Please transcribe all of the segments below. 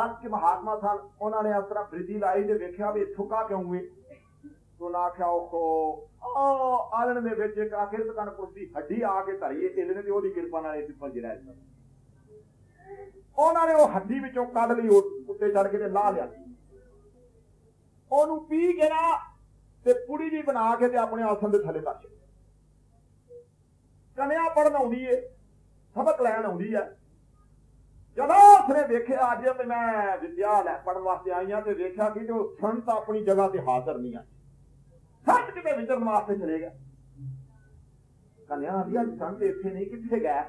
ਚਾਲਕ ਕਿ ਮਹਾਤਮਾ ਸਨ ਉਹਨਾਂ ਨੇ ਇਸ ਤਰ੍ਹਾਂ ਬ੍ਰਿਧੀ ਲਾਈ ਤੇ ਵੇਖਿਆ ਵੀ ਥੁੱਕਾ ਕਿਉਂ ਏ ਤੋ ਨਾ ਆਖਿਆ ਉਹ ਆ ਆਲਣ ਦੇ ਵਿੱਚ ਇੱਕ ਆਖਿਰ ਤਕਨ ਪੁਰਤੀ ਹੱਡੀ ਆ ਕੇ ਧਰੀ ਇਹਨੇ ਤੇ ਉਹਦੀ ਕਿਰਪਾ ਨਾਲ ਇਹ ਪਿੱਪਲ ਜਿਹੜਾ ਹੈ ਉਹਨਾਂ ਨੇ ਉਹ ਹੱਡੀ ਵਿੱਚੋਂ ਕੱਢ ਲਈ ਉੱਤੇ ਚੜ ਕੇ ਤੇ ਲਾ ਲਿਆ। ਉਹਨੂੰ ਪੀ ਕੇ ਨਾ ਤੇ ਪੁੜੀ ਜੀ ਬਣਾ ਕੇ ਤੇ ਆਪਣੇ ਆਸਣ ਦੇ ਥੱਲੇ ਧਰ ਛੱਡੀ ਕਨਿਆ ਪੜਨ ਆਉਂਦੀ ਏ, ਸਬਕ ਲੈਣ ਆਉਂਦੀ ਆ। ਜਦੋਂ ਉਸਨੇ ਵੇਖਿਆ ਅੱਜ ਤੇ ਮੈਂ ਵਿਦਿਆ ਲੈ ਪੜਨ ਵਾਸਤੇ ਆਈ ਆ ਤੇ ਵੇਖਿਆ ਕਿ ਤੇ ਸੰਤ ਆਪਣੀ ਜਗ੍ਹਾ ਤੇ ਹਾਜ਼ਰ ਨਹੀਂ ਆ। ਸੰਤ ਕਿਤੇ ਵਿਚਰਨ ਵਾਸਤੇ ਚਲੇ ਗਿਆ। ਕਨਿਆ ਦੀ ਅੱਜ ਸੰਤ ਇੱਥੇ ਨਹੀਂ, ਕਿੱਥੇ ਗਿਆ?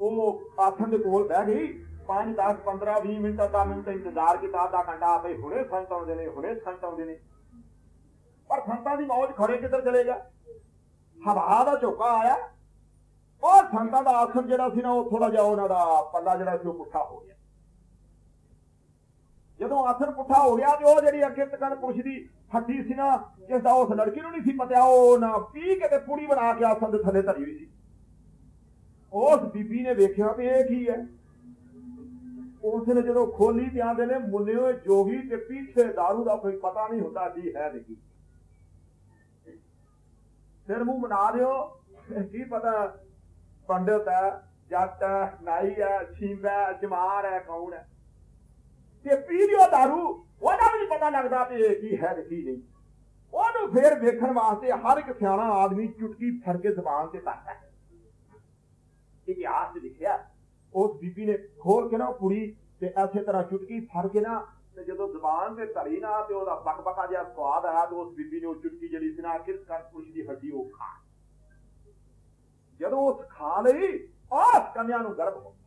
ਉਹ ਆਥਣ ਦੇ ਕੋਲ ਬਹਿ ਗਈ। 5 10 15 20 ਮਿੰਟ ਦਾ ਮਿੰਟ ਇੰਤਜ਼ਾਰ ਕੀਤਾ ਆਧਾ ਘੰਟਾ ਆਪੇ ਹੁਣੇ ਸੰਤ ਆਉਂਦੇ ਨੇ, ਹੁਣੇ ਸੰਤ ਆਉਂਦੇ ਨੇ। ਪਰ ਸੰਤਾਂ ਦੀ ਮੌਜ ਖੜੇ ਕਿੱਧਰ ਚਲੇ ਗਿਆ? ਹਵਾ ਦਾ ਝੋਕਾ ਆਇਆ। ਉਹ ਸੰਤਾਂ ਦਾ ਆਸਰ ਜਿਹੜਾ ਸੀ ਨਾ, ਉਹ ਥੋੜਾ ਜਿਹਾ ਉਹਨਾਂ ਦਾ ਪੱਲਾ ਜਿਹੜਾ ਸੀ, ਉਹ ਪੁੱਠਾ ਹੋ ਗਿਆ। ਜਦੋਂ ਆਸਣ ਪੁੱਠਾ ਹੋ ਗਿਆ ਤੇ ਉਹ ਜਿਹੜੀ ਅੱਗੇ ਤਕਨ ਪੁਰਸ਼ ਹੱਡੀ ਸੀ ਨਾ, ਜਿਸ ਦਾ ਉਸ ਲੜਕੀ ਨੂੰ ਨਹੀਂ ਸੀ ਪਤਾ, ਉਹ ਨਾ ਪੀ ਕੇ ਤੇ ਪੂੜੀ ਬਣਾ ਕੇ ਆਸਣ ਦੇ ਥੱਲੇ ਧਰੀ ਹੋਈ ਸੀ। ਉਸ ਬੀਬੀ ਨੇ ਵੇਖਿਆ ਵੀ ਇਹ ਕੀ ਹੈ? ਉਸ ਨੇ ਜਦੋਂ ਖੋਲੀ ਤੇ ਆਂਦੇ ਨੇ ਮੁੰਨੇ ਜੋਗੀ ਤੇ ਪੀਛੇ दारू ਦਾ ਕੋਈ ਪਤਾ ਨਹੀਂ ਹੁੰਦਾ ਕੀ ਹੈ ਨਹੀਂ ਸਿਰ ਮੂੰਹ ਬਣਾ ਦਿਓ ਕੀ ਪਤਾ ਪੰਡਤ ਹੈ, ਜੱਟ ਹੈ, ਨਾਈ ਹੈ ਛੀਂਬਾ ਹੈ ਜਮਾਰ ਹੈ, ਕੌਣ ਹੈ। ਤੇ ਪੀ दारू ਉਹਦਾ ਵੀ ਨਹੀਂ ਪਤਾ ਲੱਗਦਾ ਵੀ ਇਹ ਕੀ ਹੈ ਤੇ ਕੀ ਨਹੀਂ। ਉਹਨੂੰ ਫੇਰ ਵੇਖਣ ਵਾਸਤੇ ਹਰ ਇੱਕ ਸਿਆਣਾ ਆਦਮੀ ਚੁਟਕੀ ਫੜ ਕੇ ਜ਼ਬਾਨ ਤੇ ਧਰਦਾ ਹੈ। ਇਤਿਹਾਸ 'ਚ ਲਿਖਿਆ, ਉਸ ਬੀਬੀ ਨੇ ਖੋਲ ਕੇ ਨਾ ਕੁੜੀ ਤੇ ਐਸੇ ਤਰ੍ਹਾਂ ਚੁਟਕੀ ਫੜ ਕੇ ਨਾ ਤੇ ਜਦੋਂ ਜ਼ਬਾਨ ਤੇ ਧਰੀ ਨਾ ਤੇ ਉਹਦਾ ਬਕਬਕਾ ਜਿਹਾ ਸਵਾਦ ਆਇਆ ਤੇ ਉਸ ਬੀਬੀ ਨੇ ਉਹ ਚੁਟਕੀ ਜਿਹੜੀ ਸੀ ਨਾ ਆਖਿਰ ਕਰ ਦੀ ਹੱਡੀ ਉਹ ਖਾ ਜਦੋਂ ਉਸ ਖਾ ਲਈ ਉਸ ਕੰਨਿਆ ਨੂੰ ਗਰਭ ਹੋ ਗਿਆ।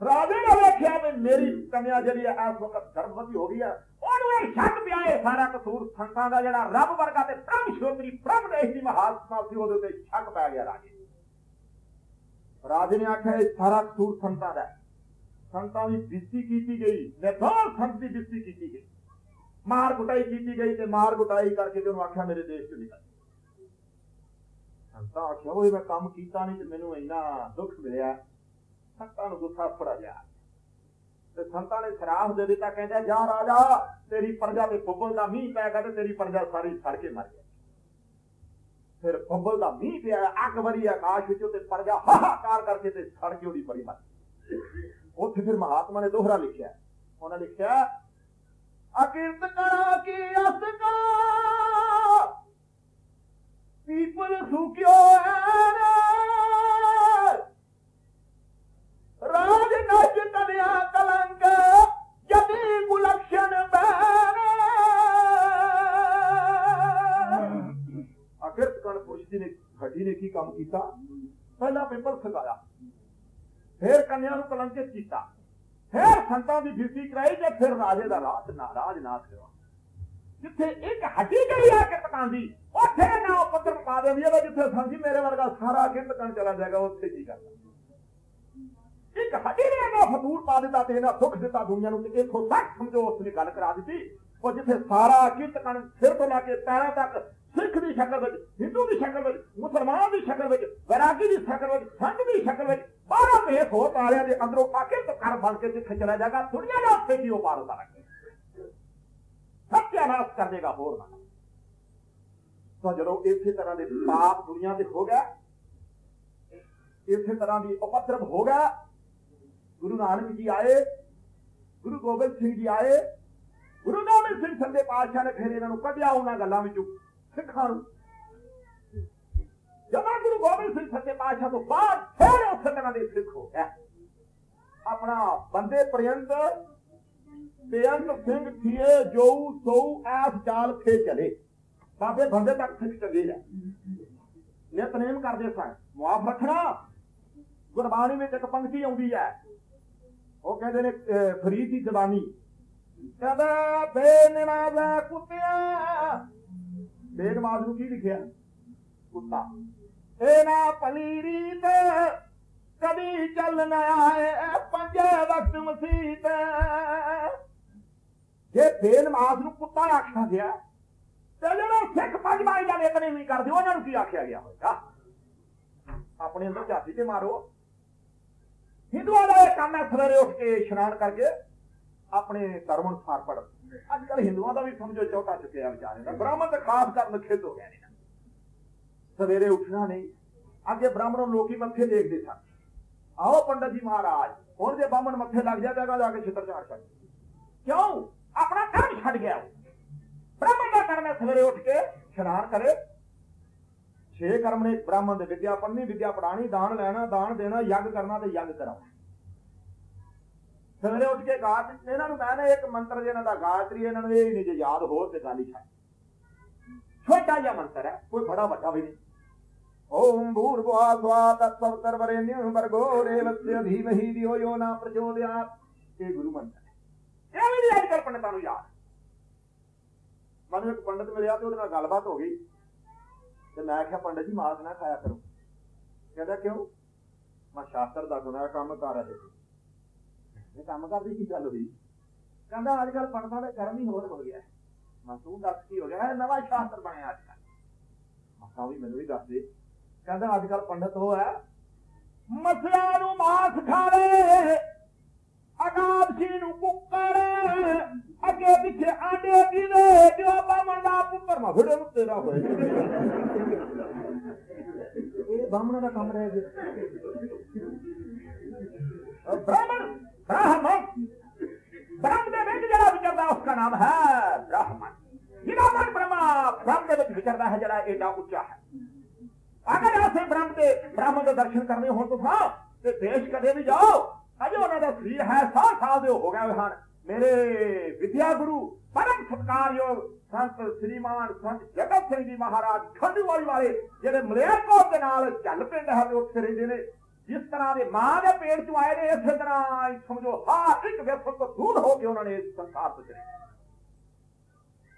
ਰਾਜੇ ਨੇ ਵੇਖਿਆ ਵੀ ਮੇਰੀ ਕੰਨਿਆ ਜਿਹੜੀ ਹੈ ਇਸ ਵਕਤ ਗਰਭਵਤੀ ਹੋ ਗਈ ਹੈ ਉਹਨੂੰ ਇਹ ਸ਼ੱਕ ਪਿਆ ਇਹ ਸਾਰਾ ਕਸੂਰ ਸੰਤਾਂ ਦਾ ਜਿਹੜਾ ਰੱਬ ਵਰਗਾ ਤੇ ਪ੍ਰਭ ਸ਼ੋਤਰੀ ਪ੍ਰਭ ਦੇਸ਼ ਦੀ ਮਹਾਤਮਾ ਸੀ, ਉਹਦੇ ਉੱਤੇ ਸ਼ੱਕ ਪੈ ਗਿਆ ਰਾਜੇ। ਰਾਜੇ ਨੇ ਆਖਿਆ, ਇਹ ਸਾਰਾ ਕਸੂਰ ਸੰਤਾਂ ਦਾ ਹੈ। ਸੰਤਾਂ ਦੀ ਬਿਸਤੀ ਕੀਤੀ ਗਈ ਨਿਰਦੋਸ਼ ਸੰਤ ਦੀ ਬਿਸਤੀ ਕੀਤੀ ਗਈ। ਮਾਰ ਕੁਟਾਈ ਕੀਤੀ ਗਈ ਤੇ ਮਾਰ ਕੁਟਾਈ ਕਰਕੇ ਤੇ ਉਹਨੂੰ ਆਖਿਆ, ਮੇਰੇ ਦੇਸ਼ ਤੋਂ ਨਿਕਲ। ਸੰਤਾਂ ਆਖਿਆ ਉਹ ਮੈਂ ਕੰਮ ਕੀਤਾ ਨਹੀਂ ਤੇ ਮੈਨੂੰ ਇੰਨਾ ਦੁੱਖ ਮਿਲਿਆ। ਸੰਤਾਂ ਨੂੰ ਗੁੱਸਾ ਫੜਾ ਗਿਆ। ਤੇ ਸੰਤਾਂ ਨੇ ਸ਼ਰਾਪ ਦੇ ਦਿੱਤਾ, ਕਹਿੰਦਾ, ਜਾ ਰਾਜਾ, ਤੇਰੀ ਪ੍ਰਜਾ ਤੇ ਫੁੱਬਲ ਦਾ ਮੀਂਹ ਪੈ ਗਿਆ ਤੇ ਤੇਰੀ ਪ੍ਰਜਾ ਸਾਰੀ ਸੜ ਕੇ ਮਰ ਗਈ। ਫਿਰ ਫੁੱਬਲ ਦਾ ਮੀਂਹ ਪਿਆ, ਅੱਗ ਵਰੀ ਆਕਾਸ਼ ਵਿੱਚੋਂ ਤੇ ਪਰਜਾ ਹਾਹਾਕਾਰ ਕਰਕੇ ਤੇ ਸੜ ਕੇ ਉਹਦੀ ਬੜੀ ਮਰ ਉੱਥੇ ਫਿਰ ਮਹਾਤਮਾ ਨੇ ਦੋਹਰਾ ਲਿਖਿਆ। ਉਹਨਾਂ ਲਿਖਿਆ, ਅਕਿਰਤ ਕਰਾ ਅਕਿਰਤ ਪੁਰਸ਼ ਜੀ ਨੇ ਹੱਡੀ ਨੇ ਕੀ ਕੰਮ ਕੀਤਾ? ਪਹਿਲਾਂ ਪੇਪਰ ਸਗਾਇਆ ਫਿਰ ਕੰਨਿਆ ਨੂੰ ਕਲੰਕਿਤ ਕੀਤਾ। ਫਿਰ ਸੰਤਾਂ ਦੀ ਬਿਰਤੀ ਕਰਾਈ ਤੇ ਫਿਰ ਰਾਜੇ ਦਾ ਰਾਜ ਨਾ ਰਾਜ ਨਾਥ ਕਰਵਾ ਜਿੱਥੇ ਇੱਕ ਹੱਡੀ ਗਈ ਆ ਕਿਰਤਕਾਂ ਦੀ, ਉੱਥੇ ਨਾ ਉਹ ਪੱਤਰ ਪਾ ਦਿੰਦੀ ਹੈ ਜਿੱਥੇ ਸੰਜੀ ਮੇਰੇ ਵਰਗਾ ਸਾਰਾ ਕਿਰਤਕਾਂ ਚਲਾ ਜਾਏਗਾ, ਉੱਥੇ ਕੀ ਕਰਦਾ ਇੱਕ ਹੱਡੀ ਨੇ ਨਾ ਫਤੂਰ ਪਾ ਦਿੱਤਾ ਤੇ ਇਹਨਾਂ ਸੁੱਖ ਦਿੱਤਾ, ਦੁਨੀਆ ਨੂੰ ਤੇ ਇੱਥੋਂ ਤੱਕ ਸਮਝੋ ਉਸ ਨੇ ਗੱਲ ਕਰਾ ਦਿੱਤੀ। ਉਹ ਜਿੱਥੇ ਸਾਰਾ ਕਿਰਤਕਾਂ ਸਿਰ ਤੋਂ ਲੈ ਕੇ ਪੈਰਾਂ ਤੱਕ ਸਿੱਖ ਦੀ ਸ਼ਕਲ ਵਿੱਚ, ਹਿੰਦੂ ਦੀ ਸ਼ਕਲ ਵਿੱਚ, ਮੁਸਲਮਾਨ ਦੀ ਸ਼ਕਲ ਵਿੱਚ, ਵੈਰਾਗੀ ਦੀ ਸ਼ਕਲ ਵਿੱਚ ਸੰਤ ਦੀ ਸ਼ਕਲ ਵਿੱਚ ਬਾਹਰੋਂ ਭੇਖ ਹੋ ਤਾਰਿਆਂ ਦੇ ਅੰਦਰੋਂ ਆਕੇ ਤੇ ਕਰ ਬਣ ਕੇ ਜਿੱਥੇ ਚਲਾ ਜਾਏਗਾ, ਦੁਨੀਆ ਦਾ ਉੱਥੇ ਕੀ ਉਹ ਪਾਰ ਹੁੰਦਾ ਰੱਖੇ ਸਤਿਆਨਾਸ਼ ਕਰ ਦੇਗਾ ਹੋਰ ਨਾ। ਤਾਂ ਜਦੋਂ ਇਸੇ ਤਰ੍ਹਾਂ ਦੇ ਪਾਪ ਦੁਨੀਆ ਤੇ ਹੋ ਗਿਆ, ਇਸੇ ਤਰ੍ਹਾਂ ਦੀ ਉਪਦਰਵ ਹੋ ਗਿਆ, ਗੁਰੂ ਨਾਨਕ ਜੀ ਆਏ, ਗੁਰੂ ਗੋਬਿੰਦ ਸਿੰਘ ਜੀ ਆਏ, ਗੁਰੂ ਨਾਨਕ ਸਿੰਘ ਸੰਦੇ ਪਾਤਸ਼ਾਹ ਨੇ ਫਿਰ ਇਹਨਾਂ ਨੂੰ ਕੱਢਿਆ ਉਹਨਾਂ ਗੱਲਾਂ ਵਿੱਚੋਂ। ਸਿੱਖਾਂ ਨੂੰ। ਜਦੋਂ ਗੁਰੂ ਗੋਬਿੰਦ ਸਿੰਘ ਸੱਚੇ ਪਾਤਸ਼ਾਹ ਤੋਂ ਬਾਅਦ ਫਿਰ ਉਸੇ ਤਰ੍ਹਾਂ ਦੇ ਸਿੱਖ ਹੋ ਗਿਆ। ਆਪਣਾ ਬੰਦੇ ਪ੍ਰਿਯੰਤ ਬੇਅੰਤ ਸਿੰਘ ਥੀਏ ਜੋ ਸੋ ਐਸ ਚਾਲ ਥੇ ਚਲੇ ਬਾਬੇ ਬੰਦੇ ਤੱਕ ਸਿੱਖ ਚਲੇ ਜਾ ਨਿਤਨੇਮ ਕਰਦੇ ਸਨ। ਮੁਆਫ ਰੱਖਣਾ, ਗੁਰਬਾਣੀ ਵਿੱਚ ਇੱਕ ਪੰਕਤੀ ਆਉਂਦੀ ਹੈ। ਉਹ ਕਹਿੰਦੇ ਨੇ ਫਰੀਦ ਦੀ ਜ਼ਬਾਨੀ ਕਹਿੰਦਾ ਬੇਨਮਾਜ਼ਾ ਕੁੱਤਿਆ ਬੇਨਮਾਜ਼ ਨੂੰ ਕੀ ਲਿਖਿਆ? ਕੁੱਤਾ। ਇਹ ਨਾ ਭਲੀ ਰੀਤ, ਕਦੀ ਚੱਲ ਨਾ ਆਏ ਪੰਜੇ ਵਕਤ ਮਸੀਤ। ਜੇ ਬੇਨਮਾਜ਼ ਨੂੰ ਕੁੱਤਾ ਆਖਿਆ ਗਿਆ, ਤੇ ਜਿਹੜਾ ਸਿੱਖ ਪੰਜ ਬਾਈ ਦਾ ਵੇਤਨ ਨਹੀਂ ਕਰਦੇ, ਉਹਨਾਂ ਨੂੰ ਕੀ ਆਖਿਆ ਗਿਆ ਹੋਵੇਗਾ ਆਪਣੇ ਅੰਦਰ ਝਾਤੀ ਤੇ ਮਾਰੋ। ਹਿੰਦੂਆਂ ਦਾ ਇਹ ਕੰਮ ਮੈਂ ਸਵੇਰੇ ਉੱਠ ਕੇ ਇਸ਼ਨਾਨ ਕਰਕੇ ਆਪਣੇ ਧਰਮ ਅਨੁਸਾਰ ਪੜ ਅੱਜ ਕੱਲ ਹਿੰਦੂਆਂ ਦਾ ਵੀ ਸਮਝੋ ਚੌਥਾ ਚੁੱਕਿਆ ਵਿਚਾਰੇ ਦਾ, ਬ੍ਰਾਹਮਣ ਤਾਂ ਖਾਸ ਕਰ ਨਖੇਧ ਹੋ ਗਿਆ ਨੇ ਸਵੇਰੇ ਉੱਠਣਾ ਨਹੀਂ ਅੱਗੇ ਬ੍ਰਾਹਮਣੋਂ ਲੋਕੀ ਮੱਥੇ ਦੇਖਦੇ ਸਨ। ਆਓ ਪੰਡਤ ਜੀ ਮਹਾਰਾਜ ਹੁਣ ਜੇ ਬਾਹਮਣ ਮੱਥੇ ਲੱਗ ਜਾ ਜਾਗਾ ਜਾ ਕੇ ਛਿੱਤਰ ਝਾੜ ਛੱਡ। ਕਿਉਂ? ਆਪਣਾ ਕੰਮ ਛੱਡ ਗਿਆ ਬ੍ਰਾਹਮਣ ਦਾ ਕਰਮ ਹੈ, ਸਵੇਰੇ ਉੱਠ ਕੇ ਇਸ਼ਨਾਨ ਕਰੇ। ਛੇ ਕਰਮ ਨੇ ਬ੍ਰਾਹਮਣ ਦੇ ਵਿਦਿਆ ਪੜ੍ਹਨੀ ਵਿਦਿਆ ਪੜਾਣੀ ਦਾਨ ਲੈਣਾ, ਦਾਨ ਦੇਣਾ, ਯੱਗ ਕਰਨਾ ਤੇ ਯੱਗ ਕਰਾਉਣਾ। ਸਵੇਰੇ ਉੱਠ ਕੇ ਗਾਤ ਇਹਨਾਂ ਨੂੰ, ਮੈਂ ਨਾ ਇੱਕ ਮੰਤਰ ਜਿਹਨਾਂ ਦਾ ਗਾਇਤਰੀ ਇਹਨਾਂ ਨੂੰ, ਇਹ ਨਹੀਂ ਜੇ ਯਾਦ ਹੋਰ ਤੇ ਗੱਲ ਹੀ ਛੱਡ। ਛੋਟਾ ਜਿਹਾ ਮੰਤਰ ਹੈ, ਕੋਈ ਬੜਾ ਵੱਡਾ ਵੀ ਨਹੀਂ। ਓਮ ਭੂਰਭੁਵਾ ਸਵਾ ਤਤਸਵਤਰ ਵਰੇਨ੍ਯੰ ਭਰਗੋ ਦੇਵਸਯ ਧੀਮਹਿ ਧਿਓ ਯੋ ਨਾ ਪ੍ਰਚੋਦਯਾਤ ਇਹ ਗੁਰੂ ਮੰਤਰ ਹੈ। ਇਹ ਵੀ ਨਹੀਂ ਅੱਜ ਕੱਲ੍ਹ ਪੰਡਤਾਂ ਨੂੰ ਯਾਦ। ਮੈਨੂੰ ਇੱਕ ਪੰਡਤ ਮਿਲਿਆ ਤੇ ਉਹਦੇ ਨਾਲ ਗੱਲਬਾਤ ਹੋ ਗਈ। ਤੇ ਮੈਂ ਕਿਹਾ, ਪੰਡਤ ਜੀ ਮਾਸ ਨਾ ਖਾਇਆ ਕਰੋ। ਕਹਿੰਦਾ, ਕਿਉਂ? ਮੈਂ ਸ਼ਾਸਤਰ ਦਾ ਗੁਨਾਹ ਕੰਮ ਕਰ ਰਹੇ। ਸੀ ਇਹ ਕੰਮ ਕਰਦੀ ਕੀ ਗੱਲ ਹੋਈ? ਕਹਿੰਦਾ ਅੱਜ ਕੱਲ ਪੰਡਤਾਂ ਦਾ ਕਰਮ ਹੀ ਹੋਰ ਹੋ ਗਿਆ। ਮੈਂ ਦੱਸ ਕੀ ਹੋ ਗਿਆ? ਨਵਾਂ ਸ਼ਾਸਤਰ ਬਣਿਆ ਅੱਜ ਕੱਲ ਮਾਤਾ ਵੀ ਮੈਨੂੰ ਵੀ ਦੱਸ ਦੇ। ਕਹਿੰਦਾ ਅੱਜ ਕੱਲ ਪੰਡਤ ਉਹ ਹੈ ਮਸਲਿਆਂ ਨੂੰ ਮਾਸ ਖਾਵੇ ਅਗਾਬਸੀ ਨੂੰ ਕੁੱਕੜ, ਅੱਗੇ ਪਿੱਛੇ ਆਂਡੇ ਕਿਵੇਂ ਜੋ ਬਾਮਣ ਦਾ ਪੁੱਤਰ ਮਾ ਫੜੇ ਨੂੰ ਤੇਰਾ ਹੋਏ ਇਹ ਬਾਮਣਾ ਦਾ ਕੰਮ ਰਹਿ ਗਿਆ। ਬ੍ਰਾਹਮਣ ਬ੍ਰਹਮ ਦੇ ਵਿੱਚ ਜਿਹੜਾ ਵਿਚਰਦਾ ਉਸ ਦਾ ਨਾਮ ਹੈ ਬ੍ਰਾਹਮਣ ਜਿਹਦਾ ਮਨ ਬ੍ਰਹਮਾ ਬ੍ਰਹਮ ਦੇ ਵਿੱਚ ਵਿਚਰਦਾ ਹੈ, ਜਿਹੜਾ ਏਡਾ ਉੱਚਾ ਹੈ। ਅਗਰ ਆਸੇ ਬ੍ਰਹਮ ਦੇ ਬ੍ਰਾਹਮਣ ਦੇ ਦਰਸ਼ਨ ਕਰਨੇ ਹੋਣ ਤਾਂ ਤੇ ਦੇਸ਼ ਕਦੇ ਵੀ ਜਾਓ, ਅਜੇ ਉਹਨਾਂ ਦਾ ਸਰੀਰ ਹੈ, ਸਾਹ ਸਾਲ ਦੇ ਹੋ ਗਏ ਹਨ। ਮੇਰੇ ਵਿਦਿਆ ਗੁਰੂ ਪਰਮ ਸਤਕਾਰਯੋਗ ਸੰਤ ਸ੍ਰੀਮਾਨ ਸੰਤ ਜਗਤ ਸਿੰਘ ਜੀ ਮਹਾਰਾਜ ਖੰਡੂਵਾਲੀ ਵਾਲੇ, ਜਿਹੜੇ ਮਲੇਰਕੋਟ ਦੇ ਨਾਲ ਚੱਲ ਪਿੰਡ ਹੈ ਉੱਥੇ ਰਹਿੰਦੇ ਨੇ। ਜਿਸ ਤਰ੍ਹਾਂ ਦੇ ਮਾਂ ਦੇ ਪੇਟ ਚੋਂ ਆਏ ਨੇ, ਇਸੇ ਤਰ੍ਹਾਂ ਸਮਝੋ, ਹਰ ਇੱਕ ਵਿਅਕਤੀ ਤੋਂ ਦੂਰ ਹੋ ਕੇ ਉਹਨਾਂ ਨੇ ਇਸ ਸੰਸਾਰ ਤੋਂ ਚਲੇ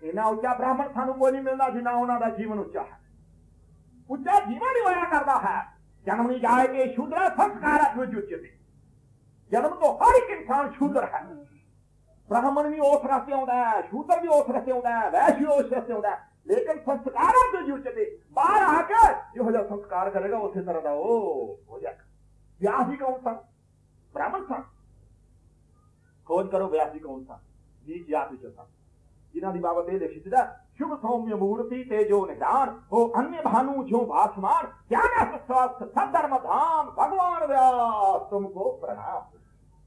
ਇਹਨਾਂ ਉੱਚਾ ਬ੍ਰਾਹਮਣ ਸਾਨੂੰ ਕੋਈ ਨਹੀਂ ਮਿਲਦਾ ਜਿੰਨਾ ਉਹਨਾਂ ਦਾ ਜੀਵਨ ਉੱਚਾ ਹੈ। ਉੱਚਾ ਜੀਵਨ ਹੀ ਹੋਇਆ ਕਰਦਾ ਹੈ। ਜਨਮ ਨਹੀਂ ਜਾਏ ਕਿ ਸ਼ੂਦਰ ਸੰਸਕਾਰ ਅਜੁਜਿਤ ਜਨਮ ਤੋਂ ਹਰ ਇੱਕ ਇਨਸਾਨ ਸ਼ੂਦਰ ਹੈ। ਬ੍ਰਾਹਮਣ ਵੀ ਉਸ ਰਸਤੇ ਆਉਂਦਾ ਹੈ, ਸ਼ੂਦਰ ਵੀ ਉਸ ਰਸਤੇ ਆਉਂਦਾ ਹੈ ਵੈਸ਼ ਵੀ ਉਸ ਰਸਤੇ ਆਉਂਦਾ ਹੈ। ਲੇਕਿਨ ਸੰਸਕਾਰਾਂ ਤੋਂ ਜੁਚਦੇ ਬਾਹਰ ਆ ਕੇ ਜਿਹੋ ਜਿਹਾ ਸੰਸਕਾਰ ਕਰੇਗਾ, ਉਸੇ ਤਰ੍ਹਾਂ ਦਾ ਉਹ ਹੋ ਜਾਏਗਾ। ਵਿਆਸ ਹੀ ਕੌਣ ਸਨ ਬ੍ਰਾਹਮਣ ਸਨ ਖੋਜ ਕਰੋ ਵਿਆਸ ਜੀ ਕੌਣ ਸਨ ਨੀਚ ਜਾਤ ਵਿੱਚ ਸਨ ਜਿਨ੍ਹਾਂ ਇਹ ਲਿਖਿਤ ਦਾ ਸ਼ੁਭ ਸੌਮਿ ਮੂਰਤੀ ਤੇ ਜੋ ਨਿਦਾਨ ਉਹ ਭਾਨੂ ਜੋ ਭਾਸਮਾਨ ਗਿਆਨ ਸਵਾਸ ਸਦਰਮ ਧਾਮ ਭਗਵਾਨ ਵਿਆਸ ਤੁਮਕੋ ਪ੍ਰਣਾਮ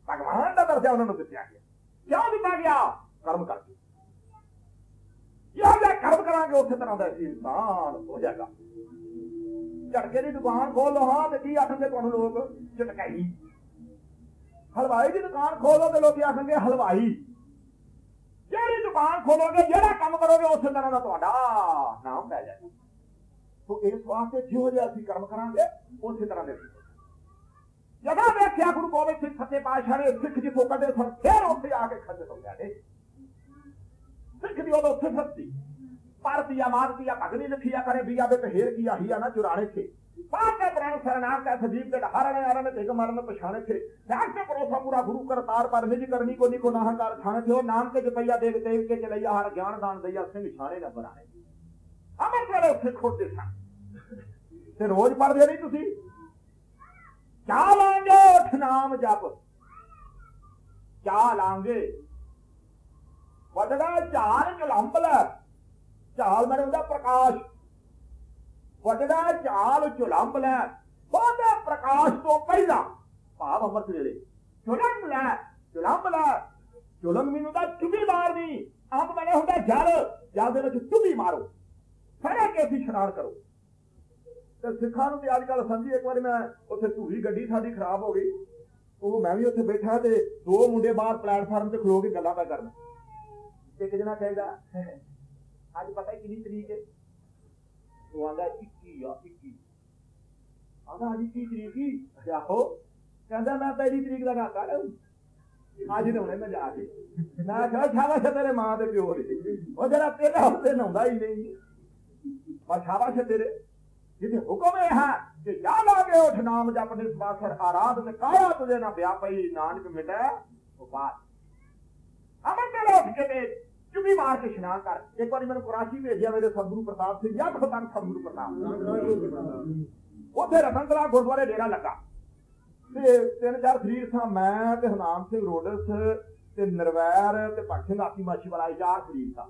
ਭਗਵਾਨ ਦਾ ਦਰਜਾ ਉਹਨਾਂ ਨੂੰ ਦਿੱਤਾ ਗਿਆ ਕਿਉਂ ਦਿੱਤਾ ਗਿਆ ਕਰਮ ਕਰਕੇ ਯਾਰ ਕਰਮ ਕਰਾਂਗੇ ਉਸੇ ਤਰ੍ਹਾਂ ਦਾ ਇਨਸਾਨ ਹੋ ਜਾਏਗਾ ਝਟਕੇ ਦੀ ਦੁਕਾਨ ਖੋਲ, ਹਾਂ, ਤੇ ਕੀ ਆਖਣਗੇ ਤੁਹਾਨੂੰ ਲੋਕ? ਝਟਕਾਈ ਹਲਵਾਈ ਦੀ ਦੁਕਾਨ ਖੋਲੋ ਤੇ ਲੋਕੀ ਆਖਣਗੇ, ਹਲਵਾਈ। ਜਿਹੜੀ ਦੁਕਾਨ ਖੋਲੋਗੇ, ਜਿਹੜਾ ਕੰਮ ਕਰੋਗੇ, ਉਸੇ ਤਰ੍ਹਾਂ ਦਾ ਤੁਹਾਡਾ ਨਾਮ ਪੈ ਜਾਏਗਾ। ਸੋ ਇਸ ਵਾਸਤੇ ਜਿਹੋ ਜਿਹਾ ਅਸੀਂ ਕਰਮ ਕਰਾਂਗੇ, ਉਸੇ ਤਰ੍ਹਾਂ ਦੇ ਜਦੋਂ ਵੇਖਿਆ ਗੁਰੂ ਗੋਬਿੰਦ ਸਿੰਘ ਸੱਚੇ ਪਾਤਸ਼ਾਹ ਨੇ ਸਿੱਖ ਜਿੱਥੋਂ ਕੱਢੇ ਸਨ, ਫੇਰ ਉੱਥੇ ਆ ਕੇ ਖੱਜੇ ਹੋ ਗਏ ਨੇ। ਸਿੱਖ ਦੀ ਉਦੋਂ ਉੱਥੇ ਫਸਤੀ ਭਾਰਤੀਆ ਮਾਰਤੀਆ ਭਗਨੀ ਲਿਖਿਆ ਕਰੇ, ਬਿਆ ਦੇ ਢੇਰ ਕੀਆ ਹੀਆ ਨਾ ਚੁਰਾਣੇ ਥੇ ਪਾਕੇ ਪ੍ਰਾਣ ਸਰਨਾਮ ਕਾ ਸਜੀਵ ਦੇ ਹਰਣ ਹਰਣ ਤੇ ਮਰਨ ਪਛਾਣੇ ਥੇ ਜਾਗਤੇ ਪਰੋਸਾ ਪੂਰਾ ਗੁਰੂ ਕਰਤਾਰ ਪਰ ਨਿਜ ਕਰਨੀ ਕੋ ਨਿਕੋ ਨਾਹੰਕਾਰ ਛਾਣੇ ਥੇ ਉਹ ਨਾਮ ਕੇ ਜਪਈਆ ਦੇਖ ਦੇਖ ਕੇ ਚਲਈਆ, ਹਰ ਗਿਆਨ ਦਾਨ ਦਈਆ, ਸਿੰਘ ਛਾਣੇ ਨਾ ਬਰਾਣੇ। ਅਮਰ ਕੋਲੇ ਉੱਥੇ ਖੋਦੇ ਸਨ। ਤੇ ਰੋਜ਼ ਪੜਦੇ ਨਹੀਂ ਤੁਸੀਂ? ਚਾ ਲਾਂਗੇ, ਉਠ ਨਾਮ ਜਪ। ਚਾ ਲਾਂਗੇ। ਵੱਡੜਾ ਝਾਲ ਝਲੰਬ ਲੈ ਝਾਲ ਹੁੰਦਾ ਪ੍ਰਕਾਸ਼। ਵੱਡੜਾ ਝਾਲ ਝਲੰਬ ਲੈ। ਬਹੁਤੇ ਪ੍ਰਕਾਸ਼ ਤੋਂ ਪਹਿਲਾਂ ਭਾਵ ਅਮਰ ਸਵੇਰੇ ਝਲੰਬ ਲੈ ਝਲੰਬ ਲੈ। ਝਲੰਬ ਮੈਨੂੰ ਦਾ ਚੁੱਭੀ ਮਾਰਨੀ ਆਪ ਮੈਨੇ ਹੁੰਦਾ ਜਲ ਜਲ ਦੇ ਵਿੱਚ ਚੁੱਭੀ ਮਾਰੋ। ਫੜੇ ਕੇ ਅਸੀਂ ਇਸ਼ਨਾਨ ਕਰੋ। ਤੇ ਸਿੱਖਾਂ ਨੂੰ ਤੇ ਅੱਜ ਕੱਲ ਸਮਝੀ, ਇੱਕ ਵਾਰੀ ਮੈਂ ਉੱਥੇ ਧੂਰੀ ਗੱਡੀ ਸਾਡੀ ਖਰਾਬ ਹੋ ਗਈ। ਉਹ ਮੈਂ ਵੀ ਉੱਥੇ ਬੈਠਾ ਤੇ ਦੋ ਮੁੰਡੇ ਬਾਹਰ ਪਲੇਟਫਾਰਮ ਤੇ ਖਲੋ ਕੇ ਗੱਲਾਂ ਪੈ ਕਰਨ। ਇੱਕ ਜਣਾ ਕਹੇਗਾ ਅੱਜ ਪਤਾ ਕਿੰਨੀ ਤਰੀਕ ਹੈ। ਉਹ ਆਂਦਾ 21 ਆ 21 ਆਂਦਾ ਅੱਜ ਕੀ ਤਰੀਕ ਹੀ? ਆਹੋ। ਕਹਿੰਦਾ ਮੈਂ ਪਹਿਲੀ ਤਰੀਕ ਦਾ ਨਾਕਾ ਲਊ ਅੱਜ ਤੇ ਹੁਣੇ ਮੈਂ ਜਾ ਕੇ। ਮੈਂ ਕਿਹਾ ਸ਼ਾਬਾਸ਼ ਤੇਰੇ ਮਾਂ ਦੇ ਪਿਓ ਦੀ। ਉਹ ਜਿਹੜਾ ਤੇਰੇ ਹੱਥੇ ਨਹਾਉਂਦਾ ਹੀ ਨਹੀਂ। ਪਰ ਸ਼ਾਬਾਸ਼ ਤੇਰੇ। ਜਿੱਥੇ ਹੁਕਮ ਇਹ ਹੈ ਕਿ ਜਾ ਲਾਗੇ ਉਠ, ਨਾਮ ਜਪ ਦੇ ਬਾਸਰ ਆਰਾਧ ਤੇ ਕਾਇਆ ਤੁਝੇ ਨਾ ਪਿਆ ਨਾਨਕ ਮਿਟੈ, ਉਹ ਬਾਤ ਅਮਰ ਤੇ ਉੱਠ ਕੇ ਤੇ ਚੁੱਭੀ ਮਾਰ ਕੇ ਇਸ਼ਨਾਨ ਕਰ। ਇੱਕ ਵਾਰੀ ਮੈਨੂੰ ਕਰਾਚੀ ਭੇਜਿਆ ਮੇਰੇ ਸਤਿਗੁਰੂ ਪ੍ਰਤਾਪ ਸਿੰਘ, ਯਾਦ ਖਤਨ ਸਤਿਗੁਰੂ ਪ੍ਰਤਾਪ ਉੱਥੇ ਰਤਨ ਰਤਨਤਲਾ ਗੁਰਦੁਆਰੇ ਡੇਰਾ ਲੱਗਾ। ਤੇ ਤਿੰਨ ਚਾਰ ਸਰੀਰ ਥਾਂ ਮੈਂ ਤੇ ਹਨਾਮ ਸਿੰਘ ਰੋਡਸ ਤੇ ਨਰਵੈਰ ਤੇ ਭਗਤ ਸਿੰਘ ਆਸੀ ਮਾਛੀ ਵਾਲਾ ਇਹ ਚਾਰ ਸਰੀਰ ਥਾਂ।